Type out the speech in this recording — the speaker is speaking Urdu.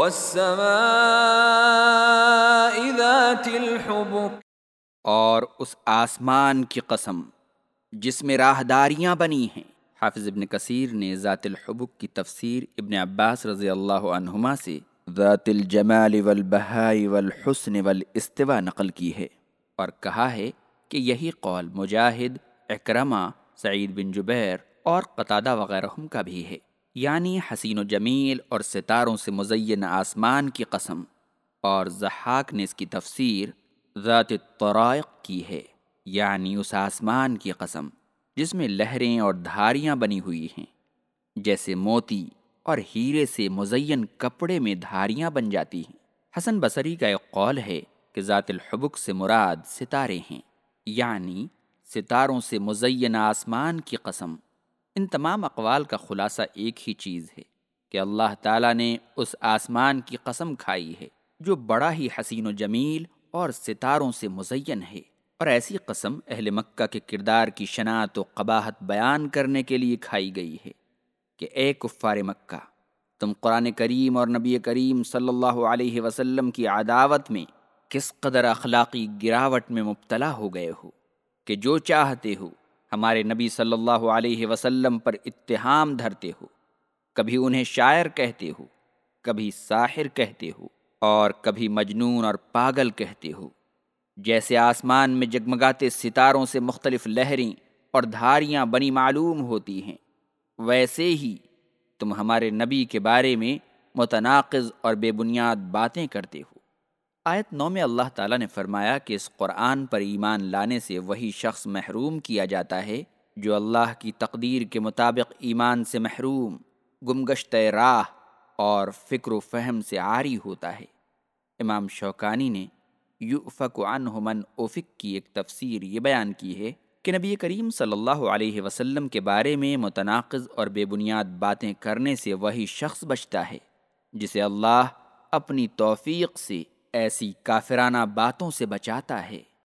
والسماء ذات الحبك اور اس آسمان کی قسم جس میں راہداریاں بنی ہیں۔ حافظ ابن کثیر نے ذات الحبک کی تفسیر ابن عباس رضی اللہ عنہما سے ذات الجمال والبہائی والحسن والاستوا نقل کی ہے اور کہا ہے کہ یہی قول مجاہد اکرما سعید بن جبیر اور قطادہ وغیرہ کا بھی ہے۔ یعنی حسین و جمیل اور ستاروں سے مزین آسمان کی قسم، اور زحاق نے اس کی تفسیر ذات الطرائق کی ہے یعنی اس آسمان کی قسم، جس میں لہریں اور دھاریاں بنی ہوئی ہیں۔ جیسے موتی اور ہیرے سے مزین کپڑے میں دھاریاں بن جاتی ہیں۔ حسن بصری کا ایک قول ہے کہ ذات الحبک سے مراد ستارے ہیں یعنی ستاروں سے مزین آسمان کی قسم۔ ان تمام اقوال کا خلاصہ ایک ہی چیز ہے کہ اللہ تعالیٰ نے اس آسمان کی قسم کھائی ہے جو بڑا ہی حسین و جمیل اور ستاروں سے مزین ہے اور ایسی قسم اہل مکہ کے کردار کی شناعت و قباحت بیان کرنے کے لیے کھائی گئی ہے کہ اے کفار مکہ، تم قرآن کریم اور نبی کریم صلی اللہ علیہ وسلم کی عداوت میں کس قدر اخلاقی گراوٹ میں مبتلا ہو گئے ہو کہ جو چاہتے ہو ہمارے نبی صلی اللہ علیہ وسلم پر اتہام دھرتے ہو، کبھی انہیں شاعر کہتے ہو، کبھی ساحر کہتے ہو، اور کبھی مجنون اور پاگل کہتے ہو۔ جیسے آسمان میں جگمگاتے ستاروں سے مختلف لہریں اور دھاریاں بنی معلوم ہوتی ہیں، ویسے ہی تم ہمارے نبی کے بارے میں متناقض اور بے بنیاد باتیں کرتے ہو۔ آیت نو میں اللہ تعالیٰ نے فرمایا کہ اس قرآن پر ایمان لانے سے وہی شخص محروم کیا جاتا ہے جو اللہ کی تقدیر کے مطابق ایمان سے محروم گمگشت راہ اور فکر و فہم سے عاری ہوتا ہے۔ امام شوکانی نے یو افق من افق کی ایک تفسیر یہ بیان کی ہے کہ نبی کریم صلی اللہ علیہ وسلم کے بارے میں متناقض اور بے بنیاد باتیں کرنے سے وہی شخص بچتا ہے، جسے اللہ اپنی توفیق سے ایسی کافرانہ باتوں سے بچاتا ہے۔